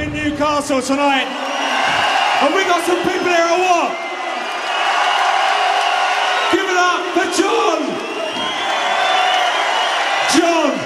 in Newcastle tonight. And we got some people here or what? Give it up for John! John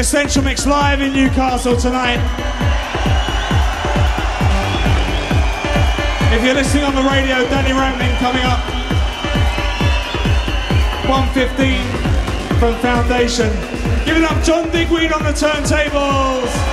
Essential Mix live in Newcastle tonight. If you're listening on the radio, Danny Rampling coming up. 115 from Foundation. Giving up John Digweed on the turntables.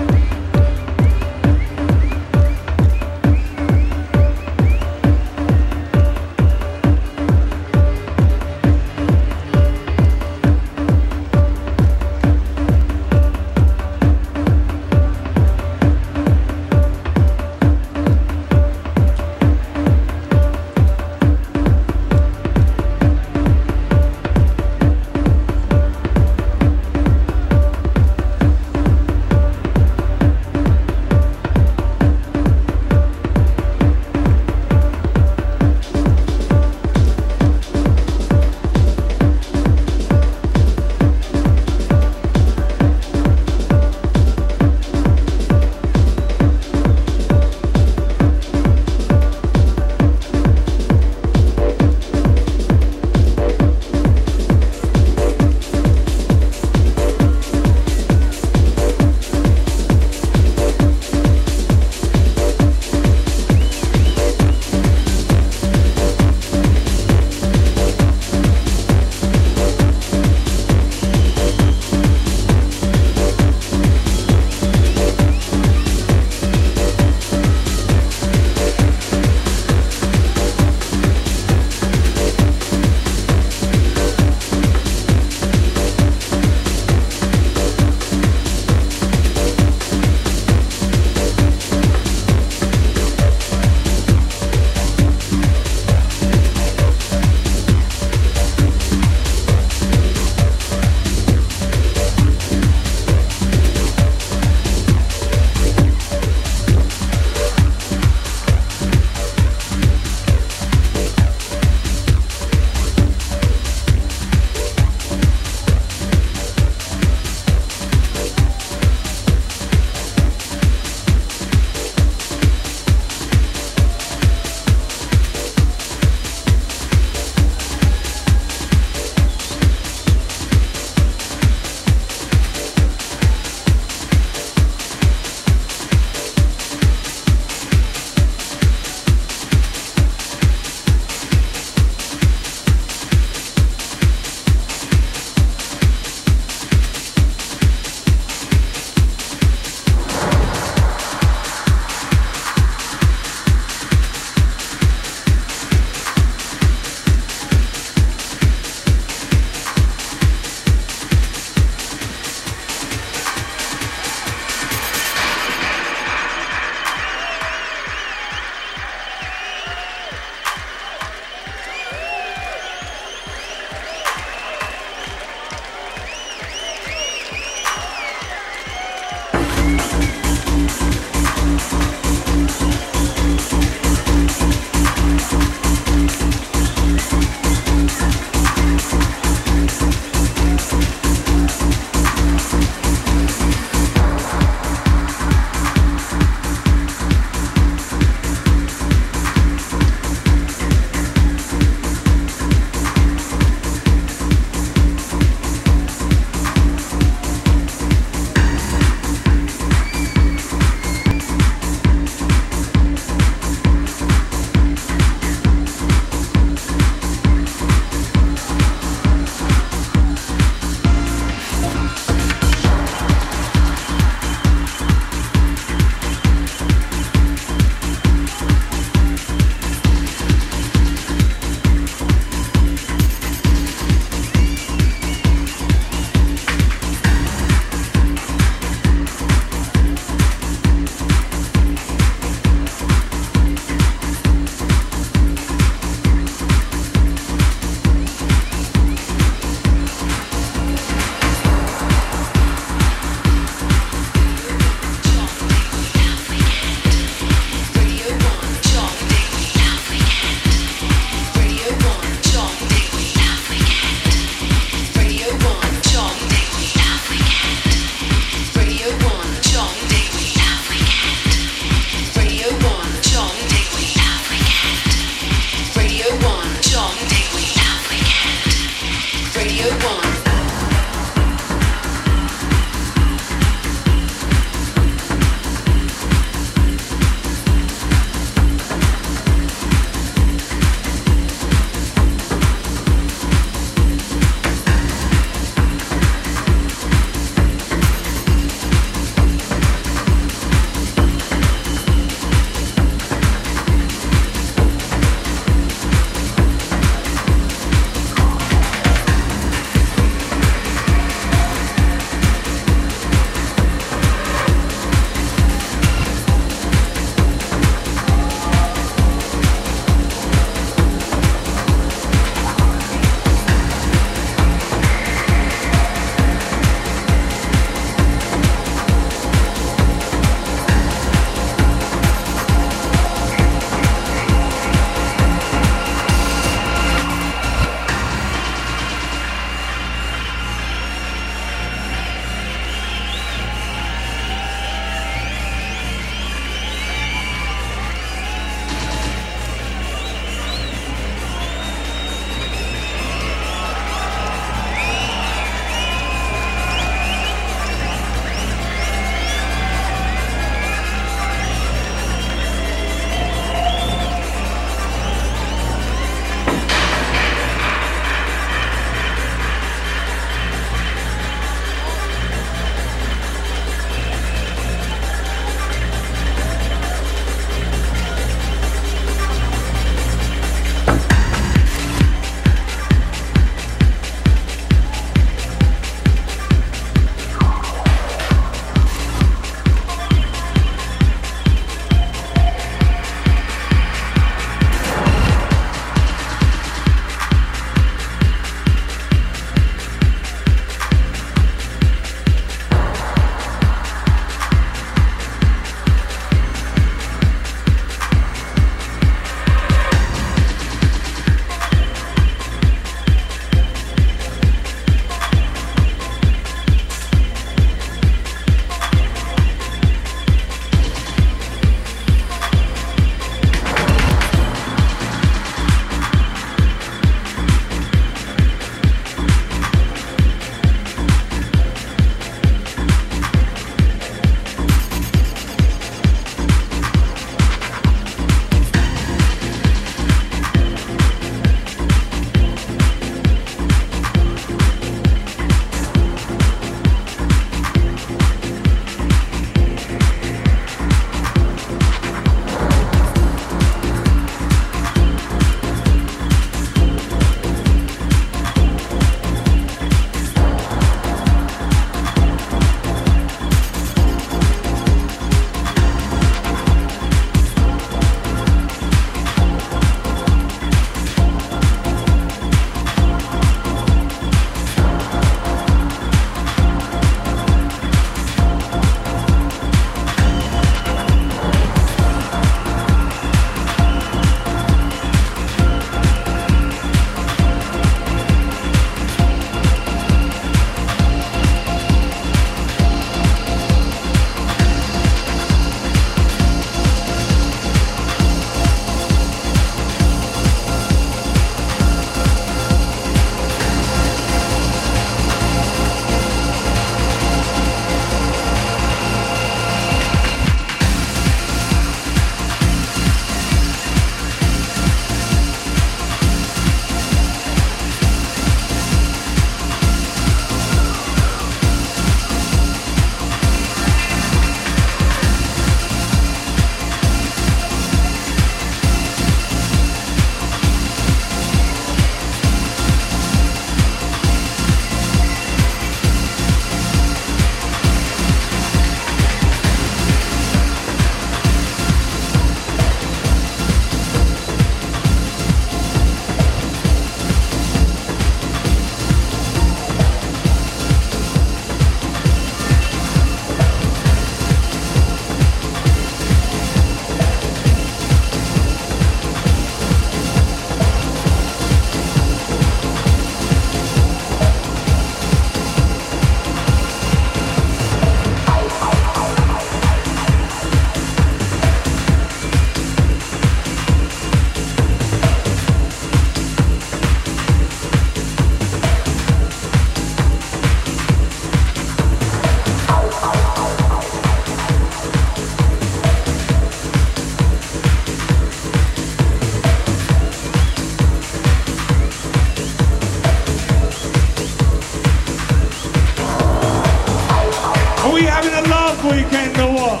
What?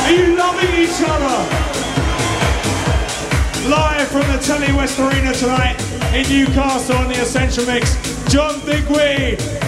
Are you loving each other? Live from the Telewest Arena tonight in Newcastle on the Essential Mix, John Digweed.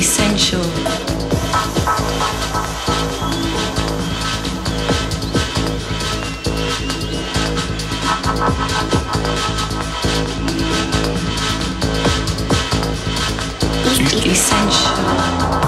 essential. Sensual.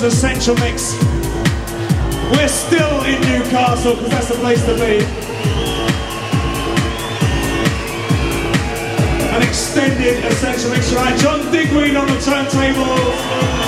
1's Essential Mix. We're still in Newcastle because that's the place to be. An extended Essential Mix right? John Digweed on the turntables.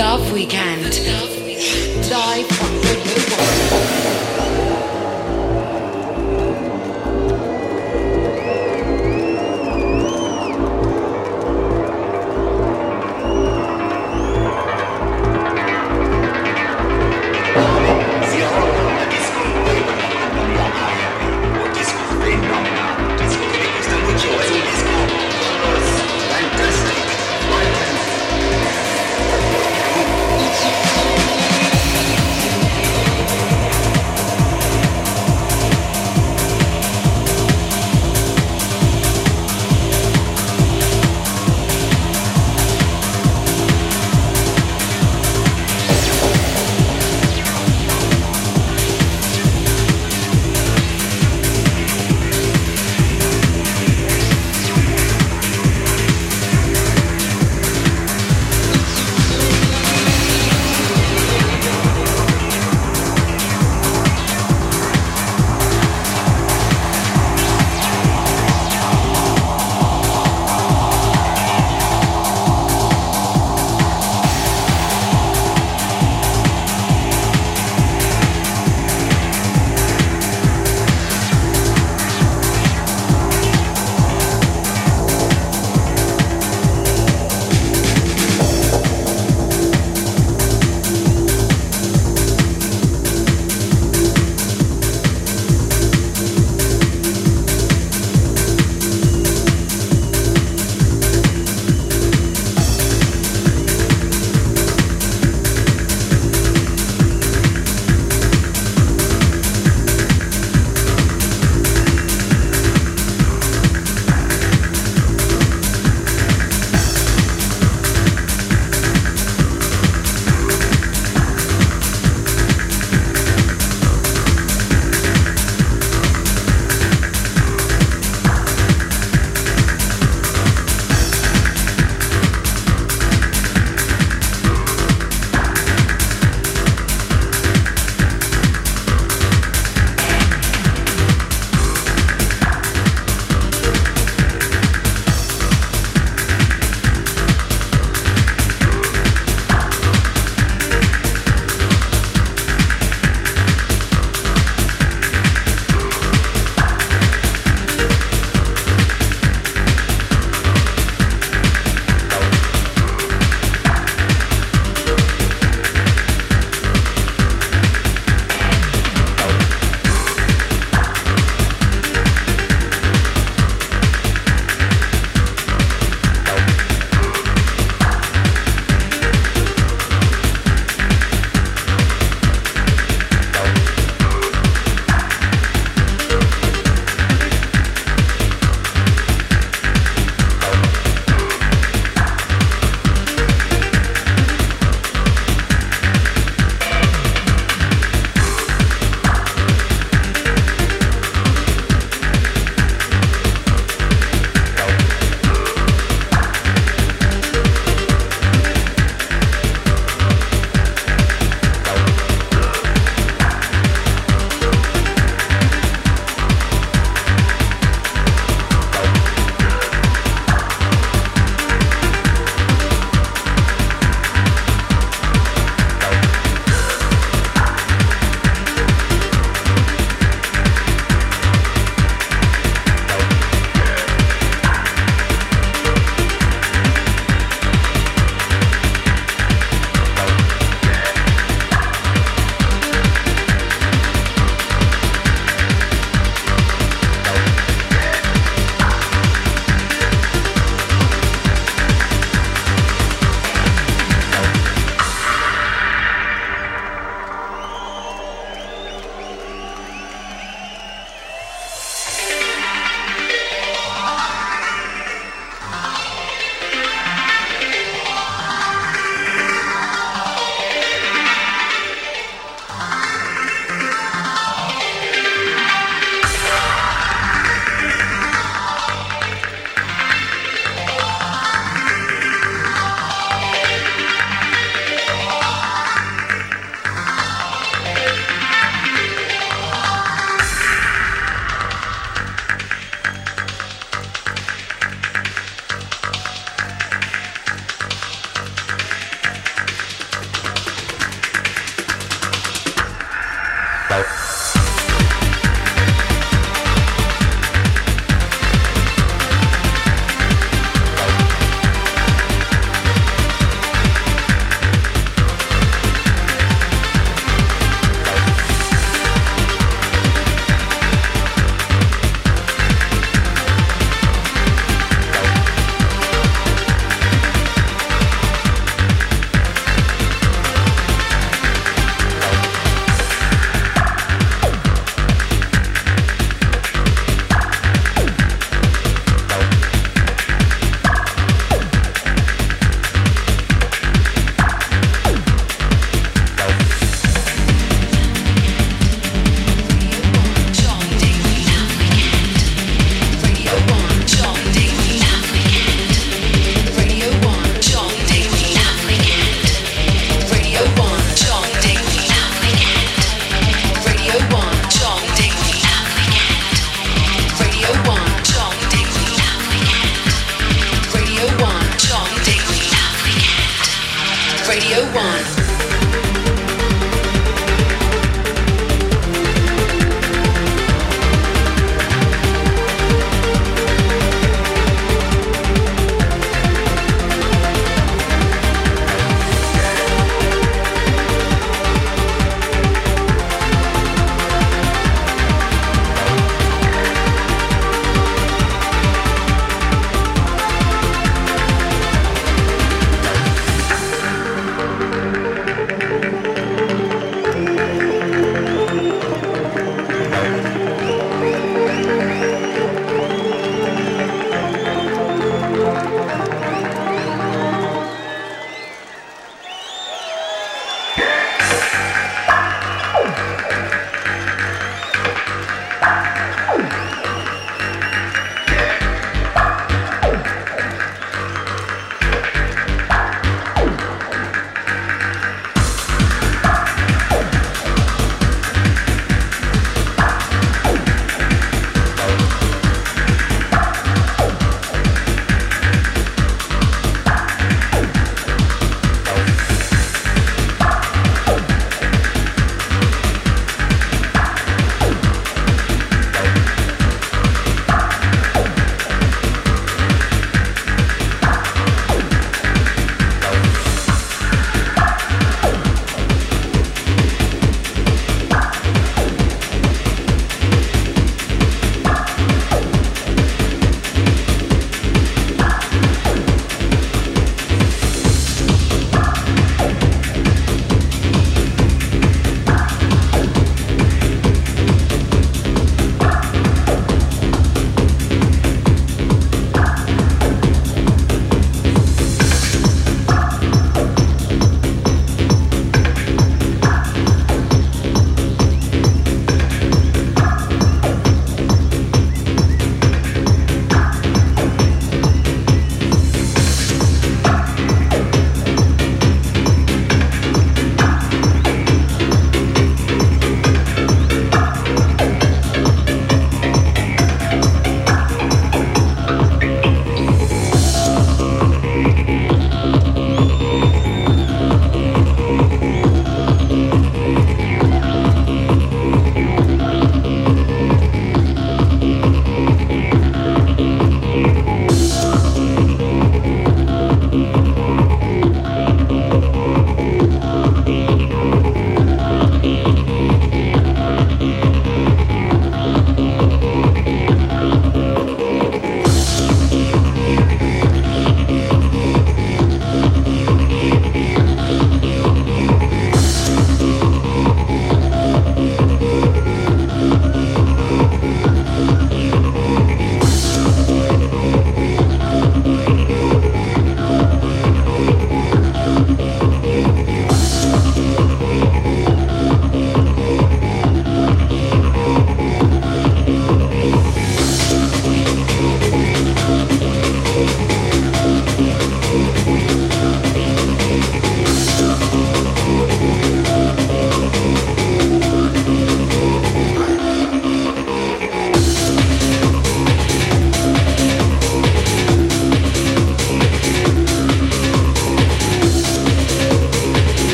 Love Weekend. Live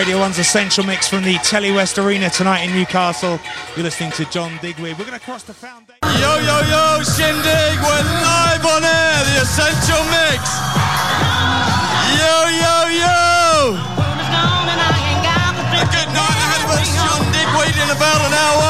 Radio 1's Essential Mix from the Telewest Arena tonight in Newcastle. You're listening to John Digweed. We're going to cross the foundation. Yo, yo, yo, Shindig, we're live on air, the Essential Mix. Yo, yo, yo. A good night ahead of us, John Digweed in about an hour.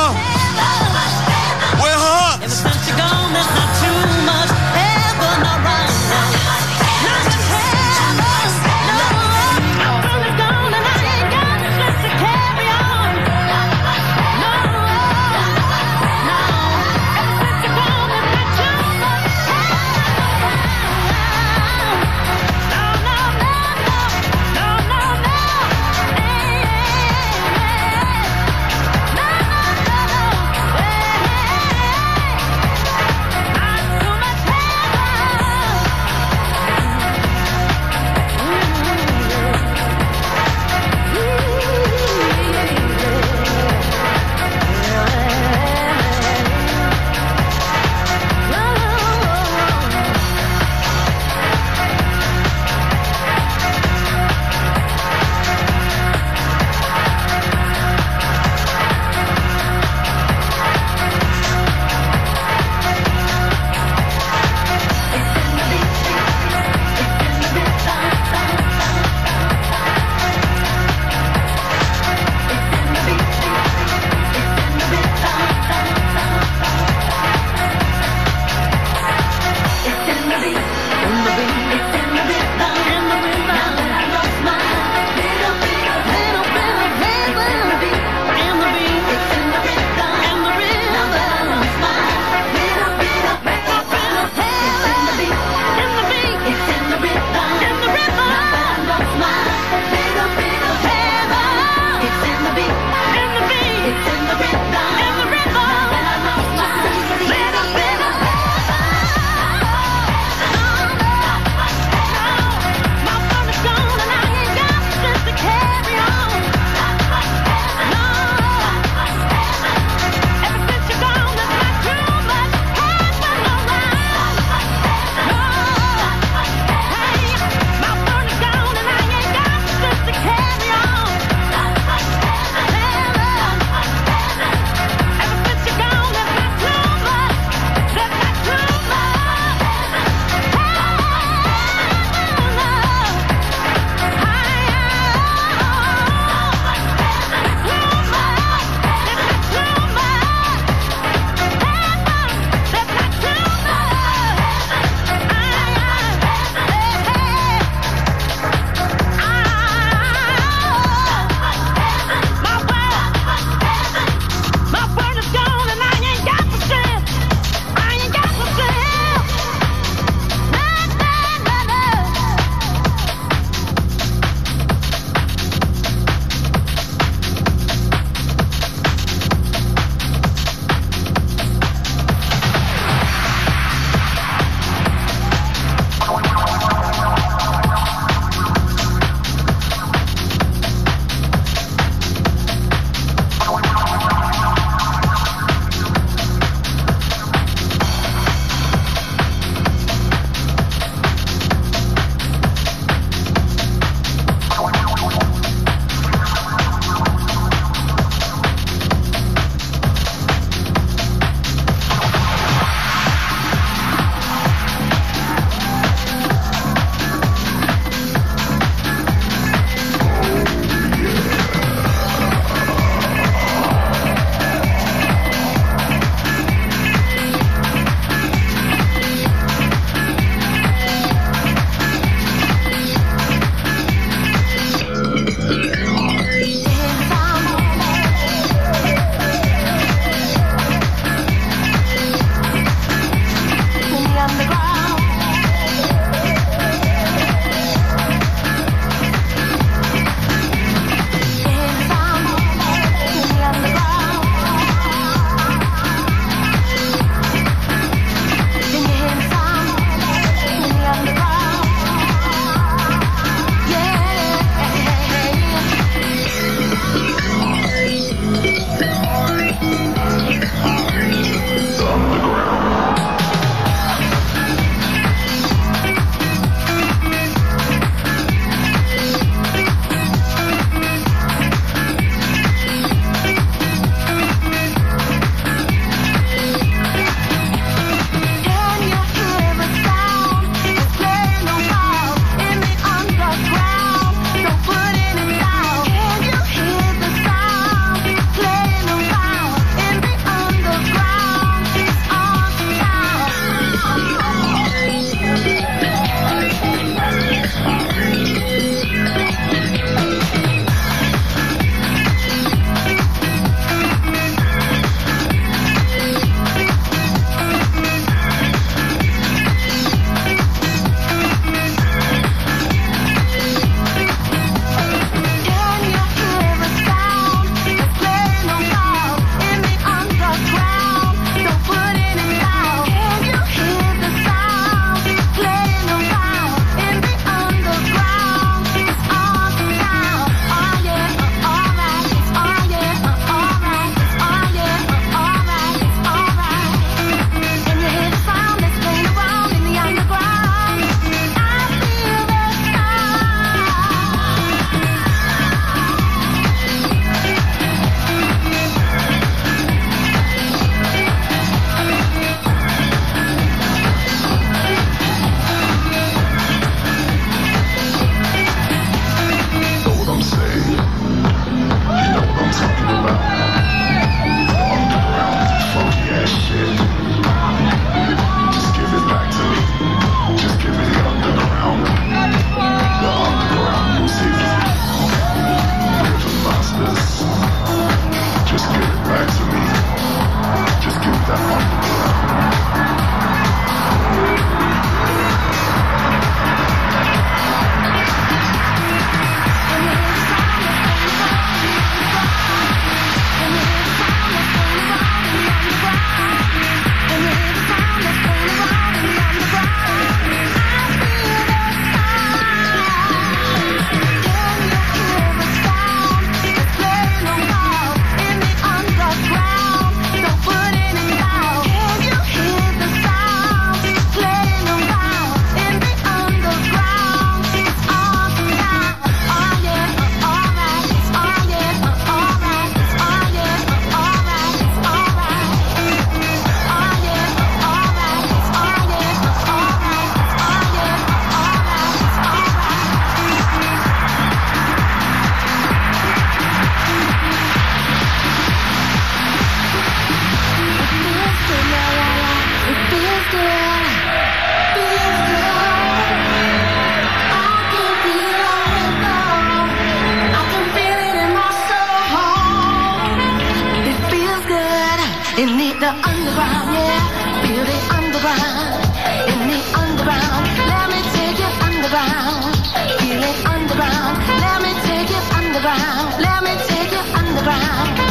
underground, yeah. Beauty underground, in the underground. Let me take you underground. Underground, let me take you underground. Let me take you underground.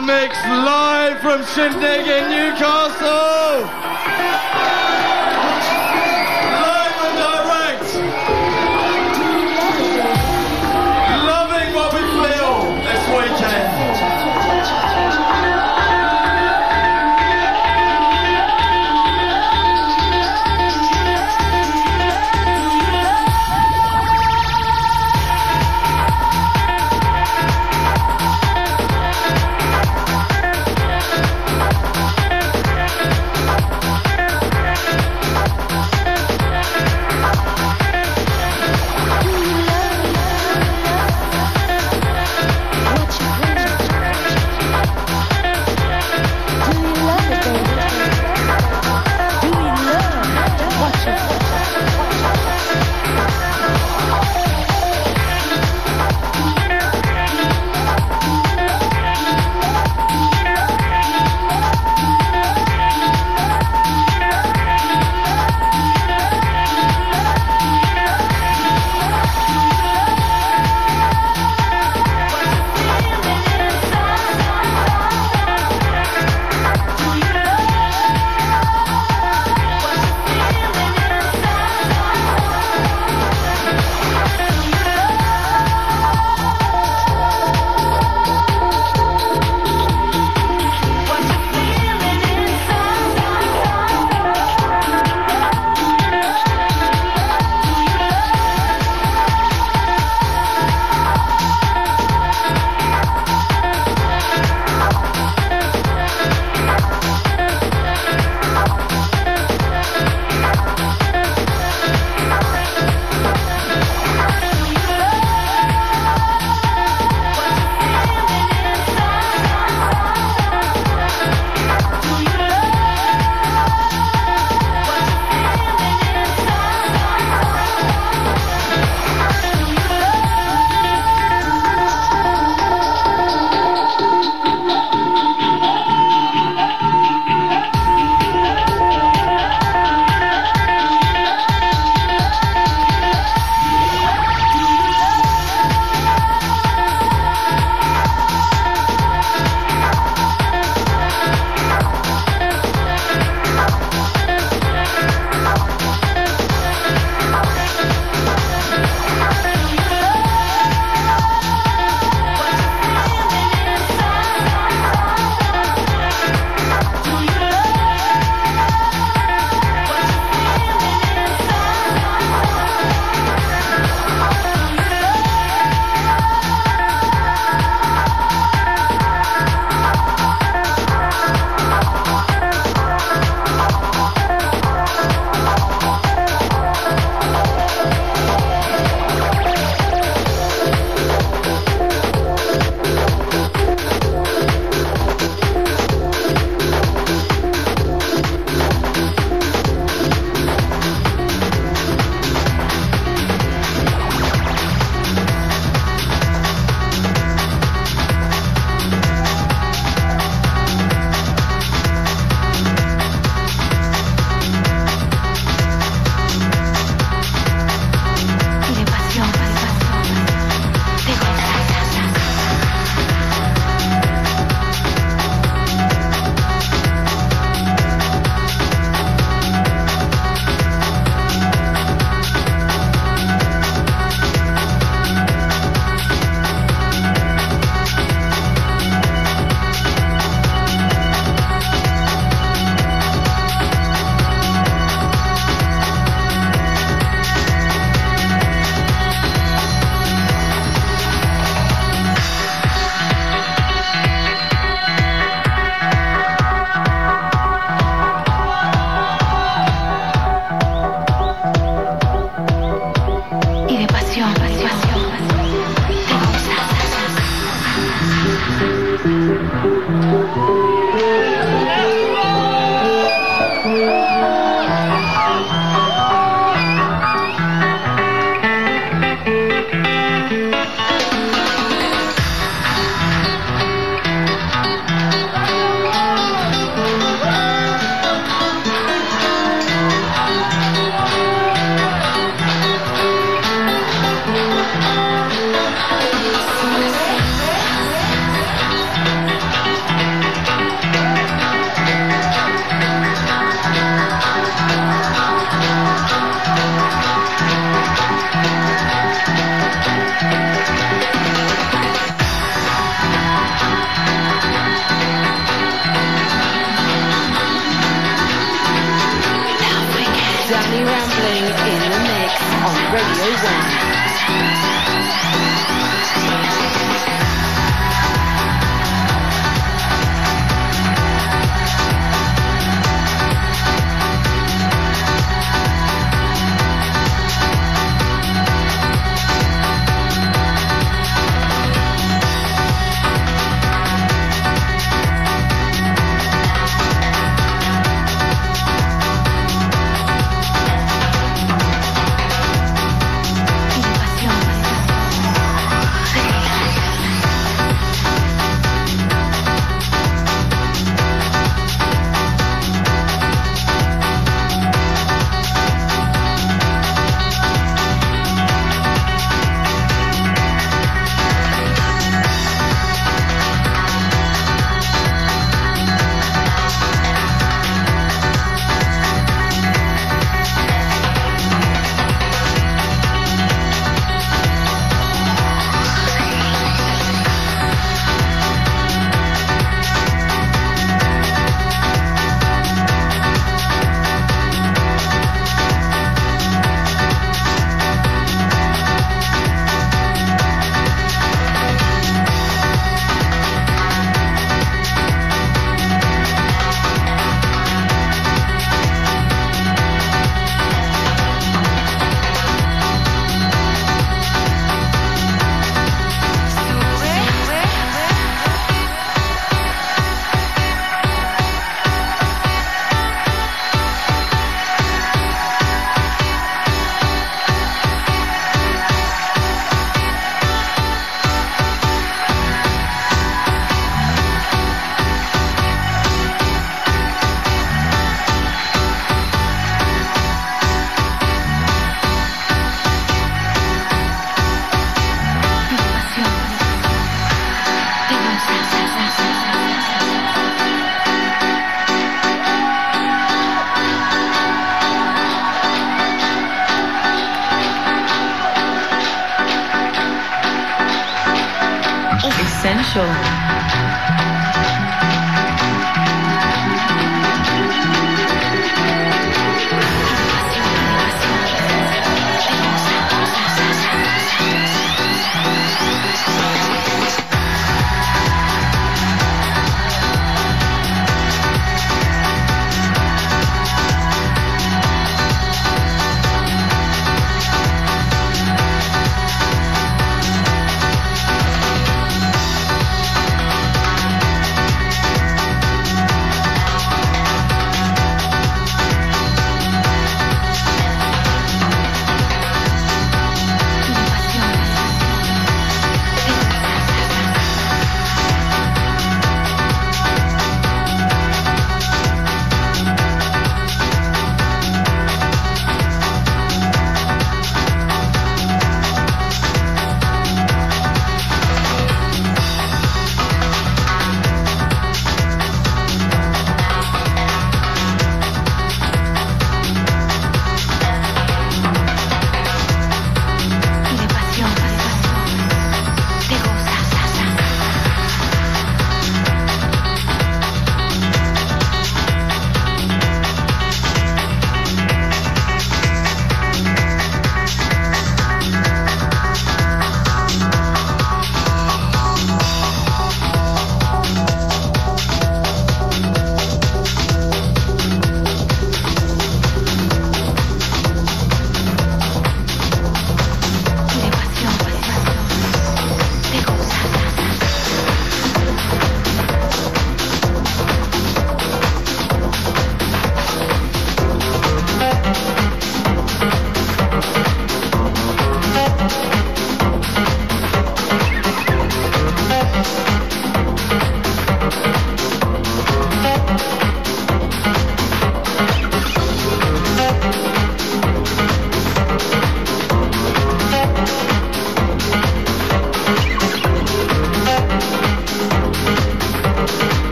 Mix live from Shindig in Newcastle.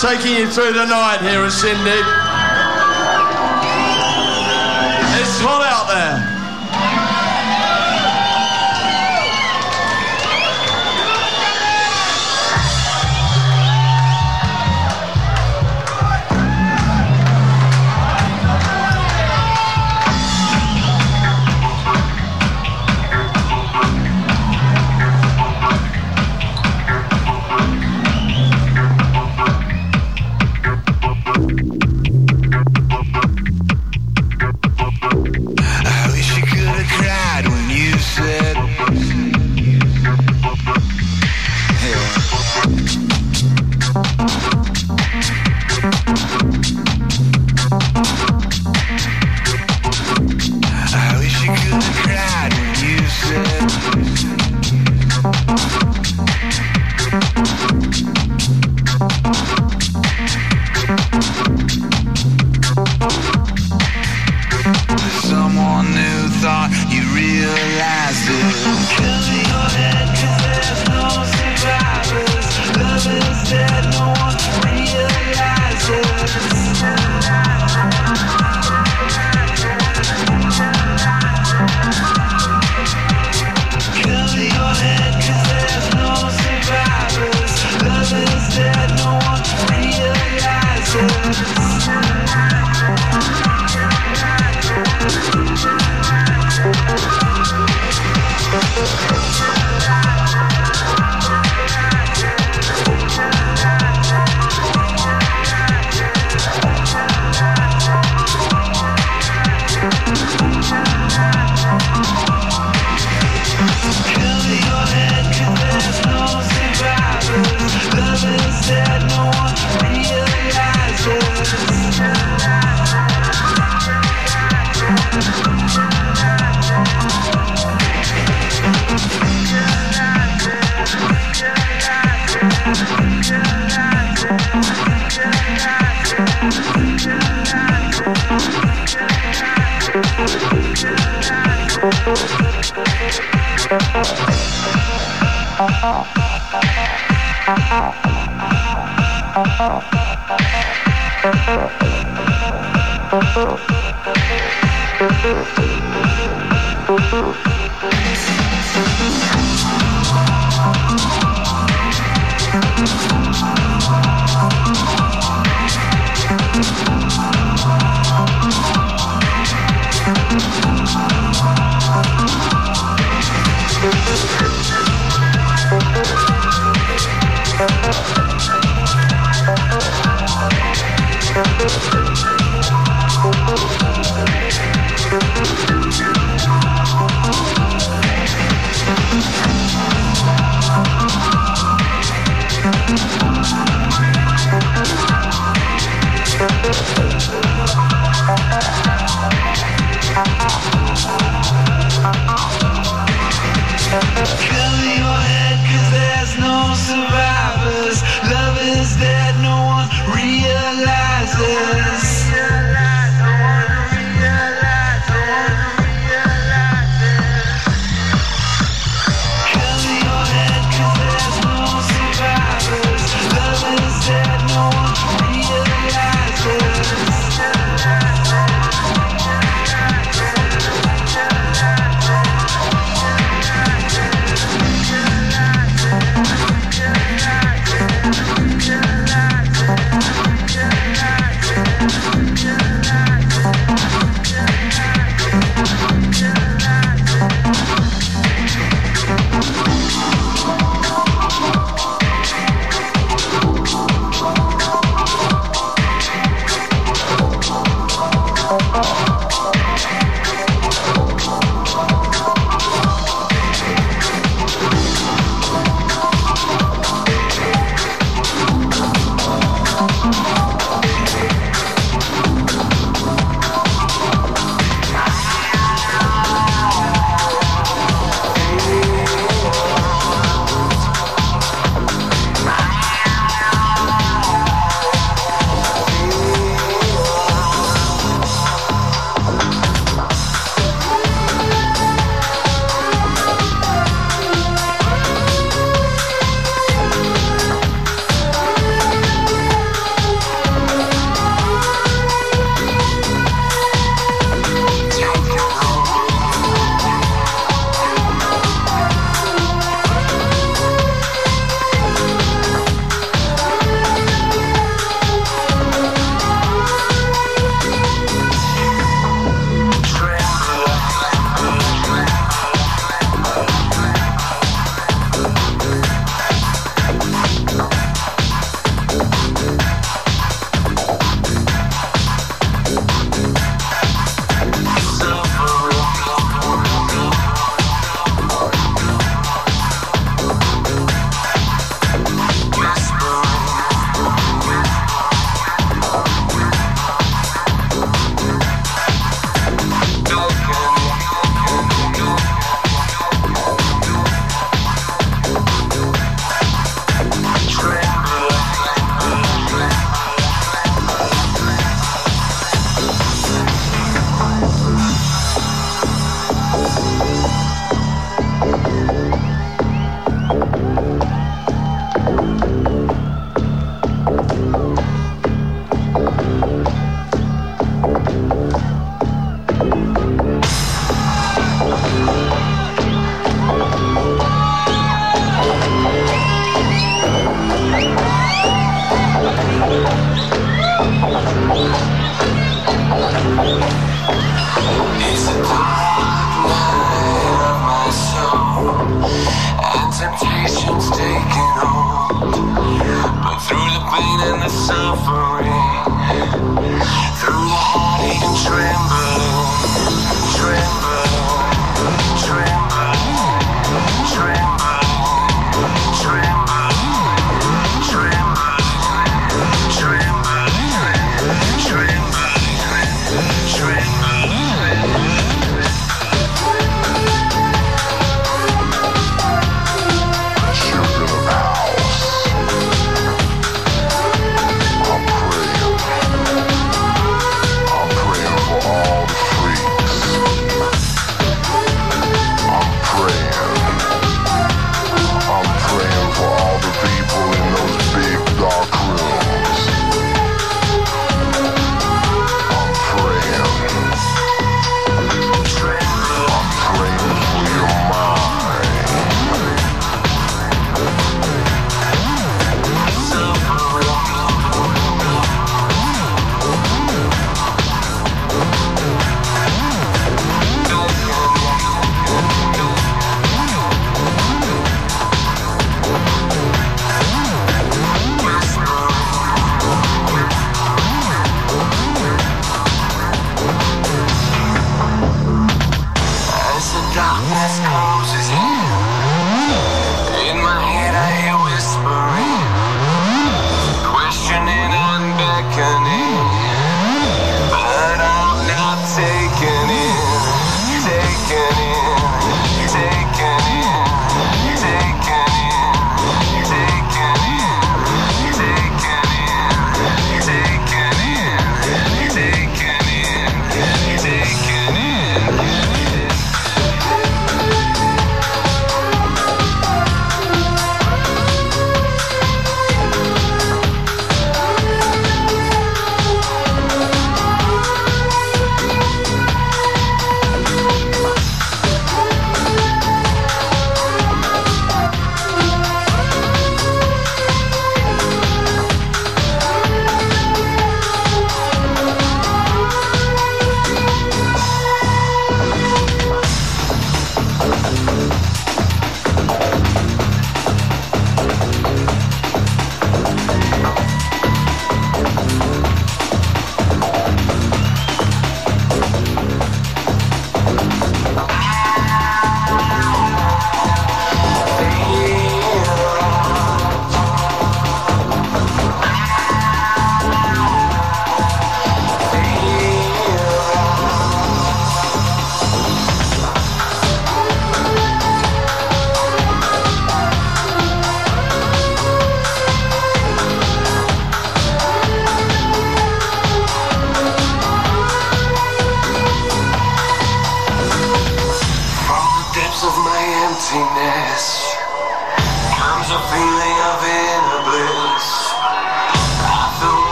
Taking you through the night here at Shindig.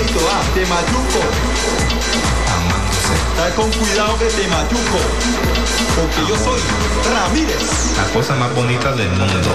Lamento, ah, te machuco. Amándose. Está con cuidado que te machuco. Porque yo soy Ramírez. La cosa más bonita del mundo.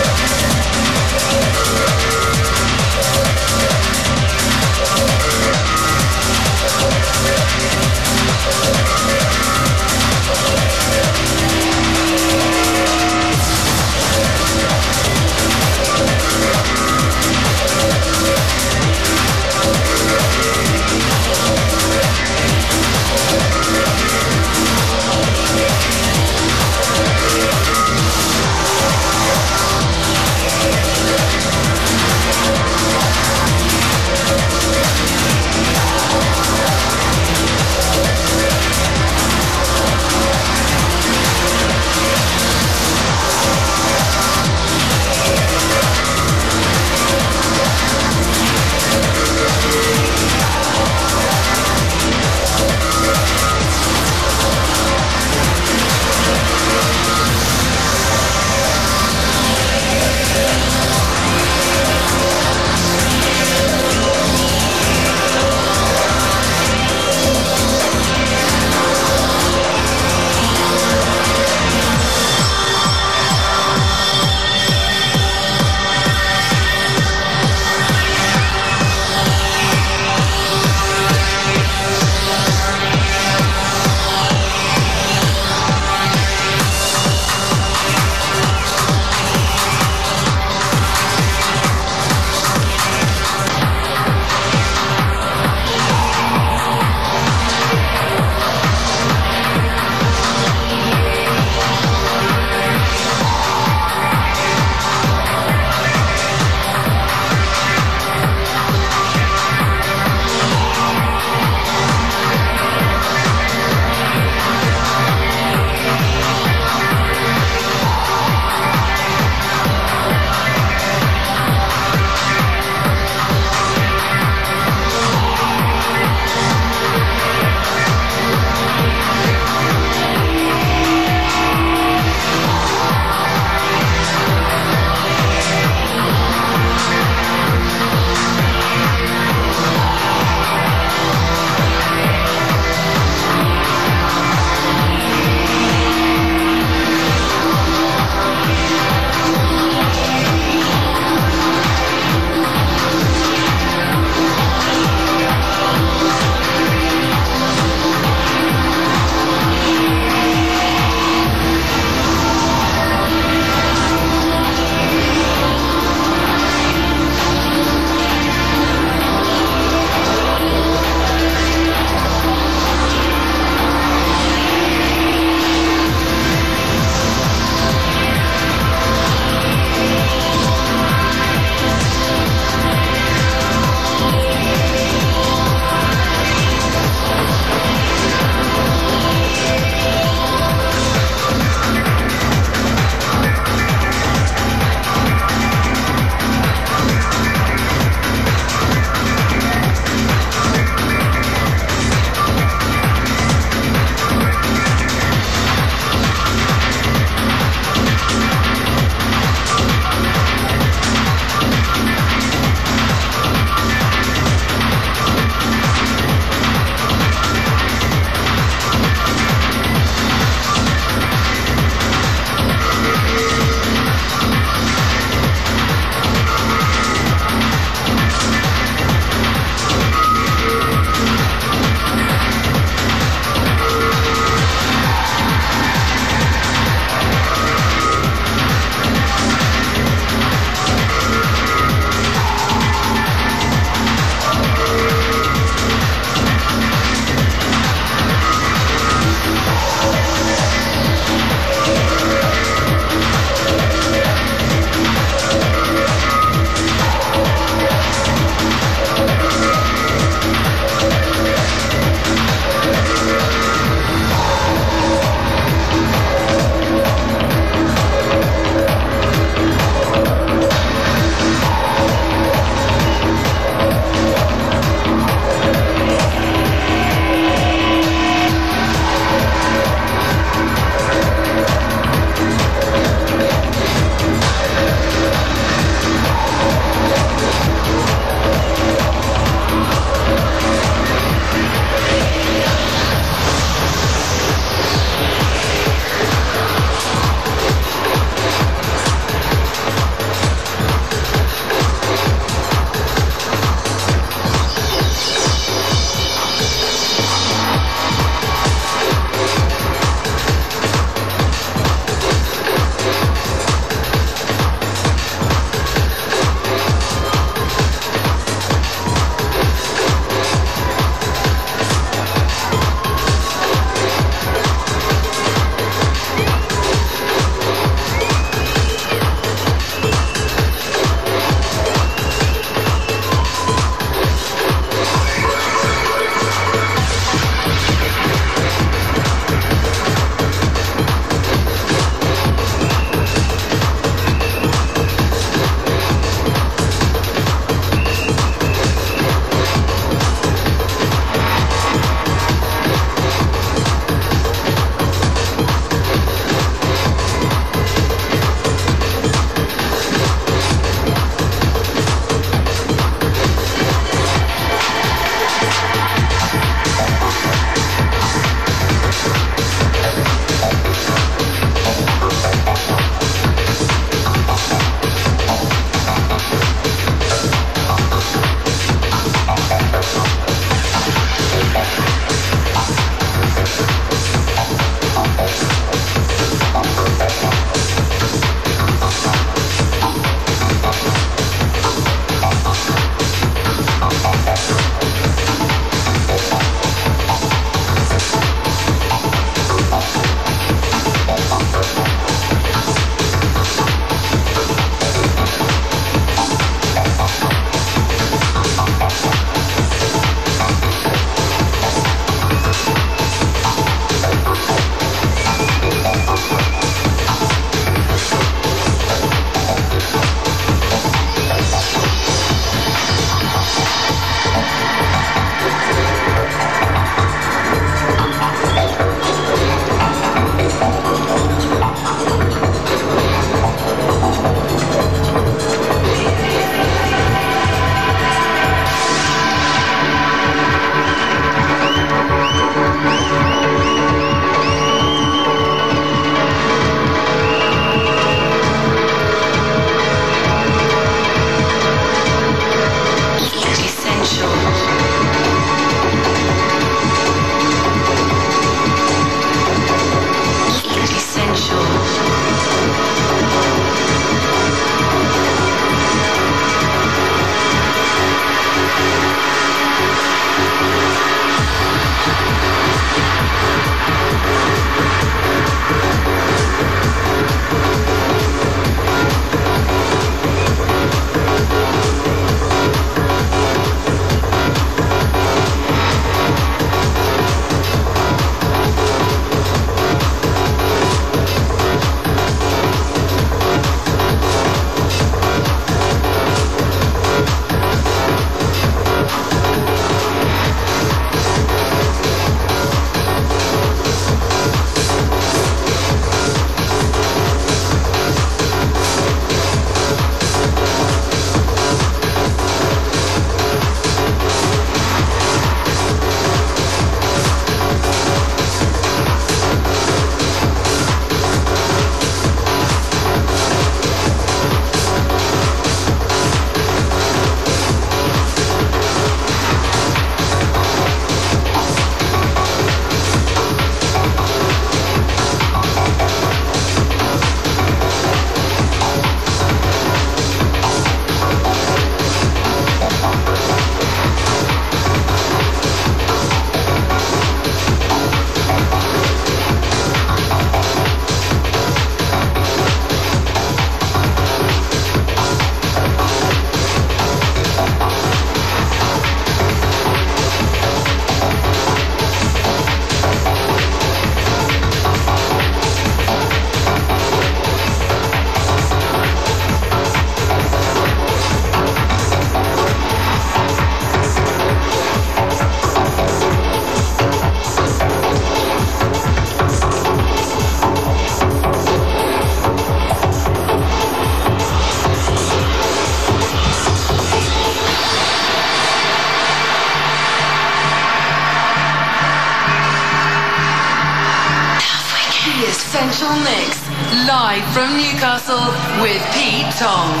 From Newcastle with Pete Tong.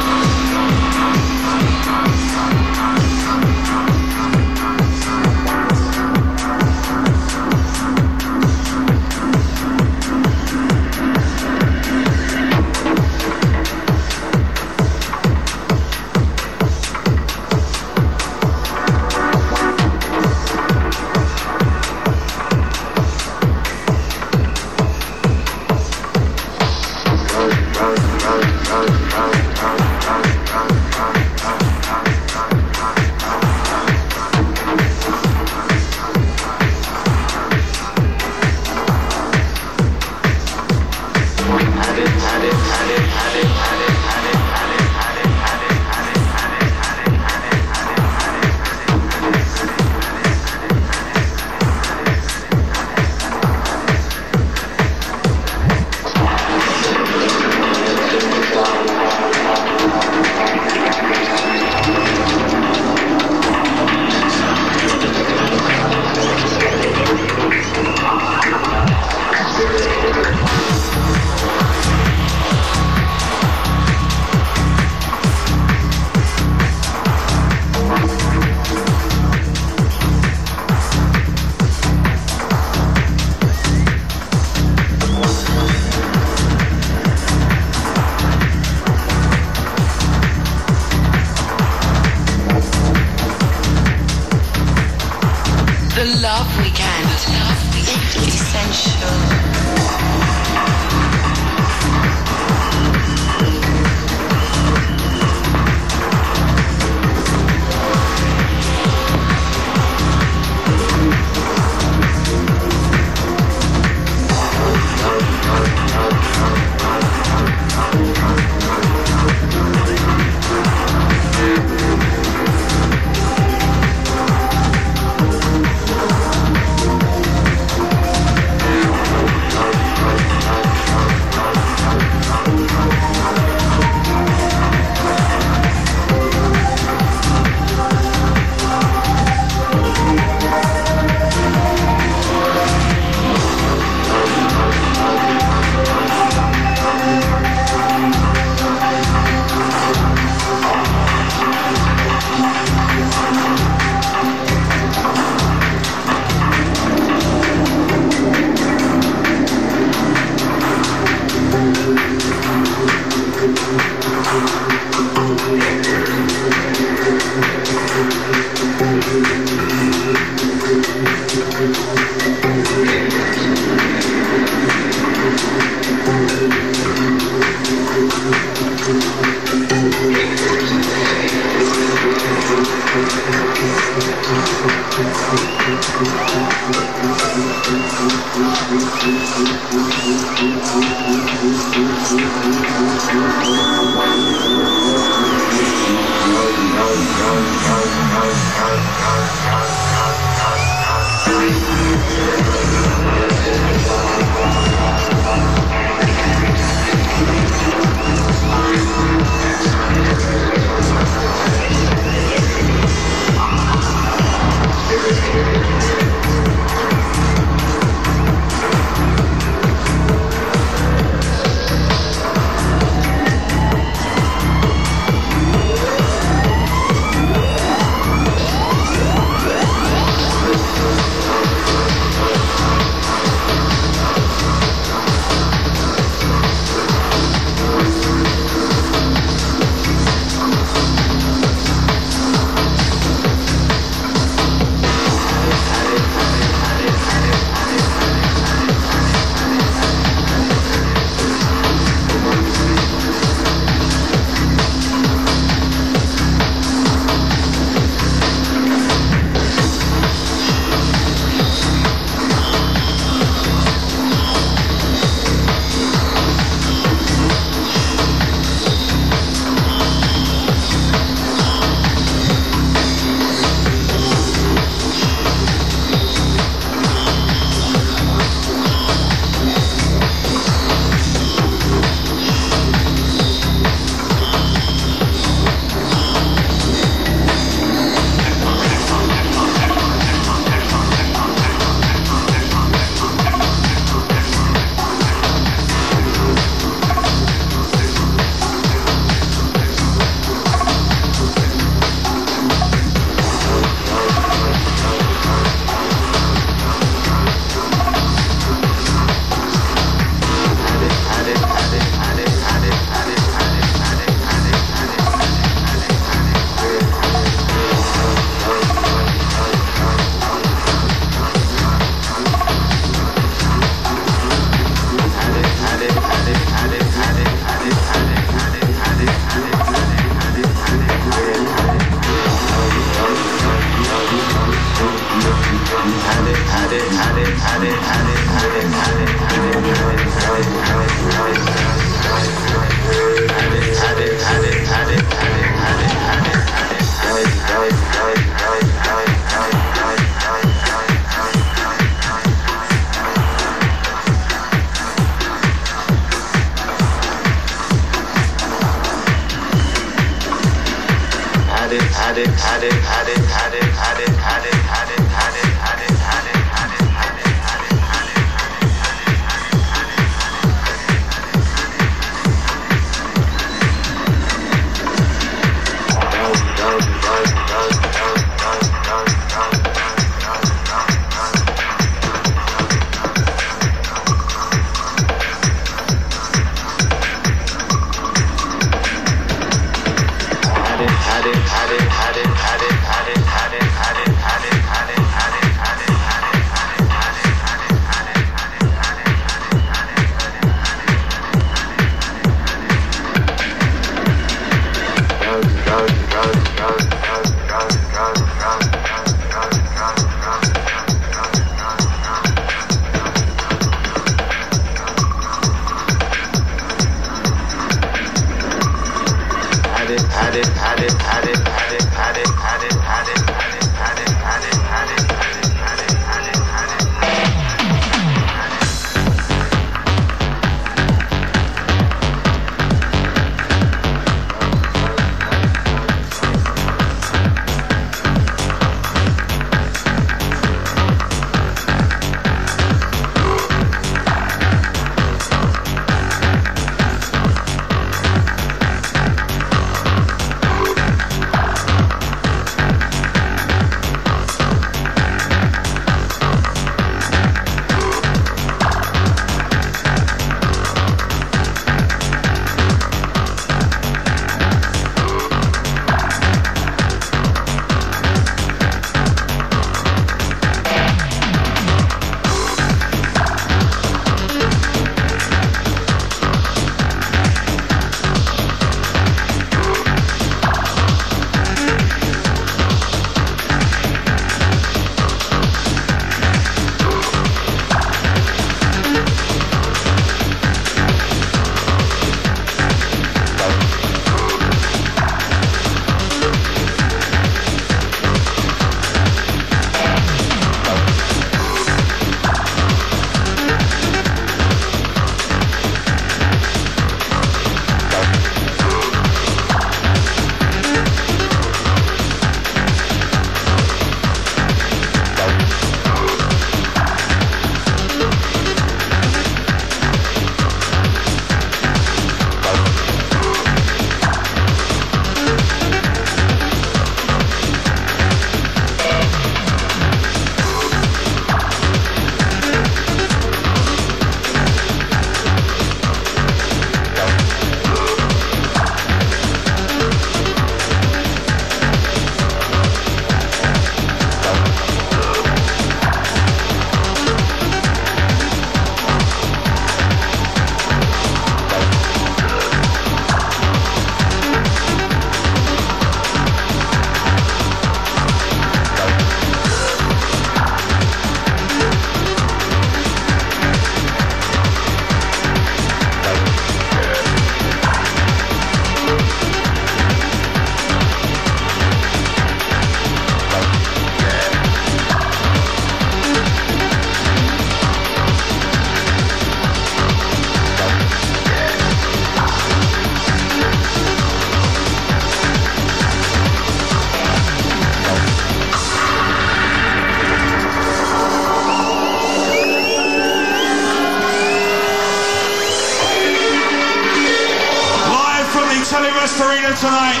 Tonight.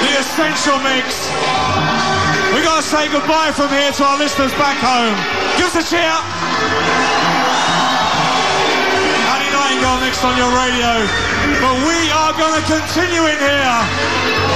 The Essential Mix. We gotta say goodbye from here to our listeners back home. Give us a cheer. Annie Nightingale next on your radio. But we are gonna continue in here.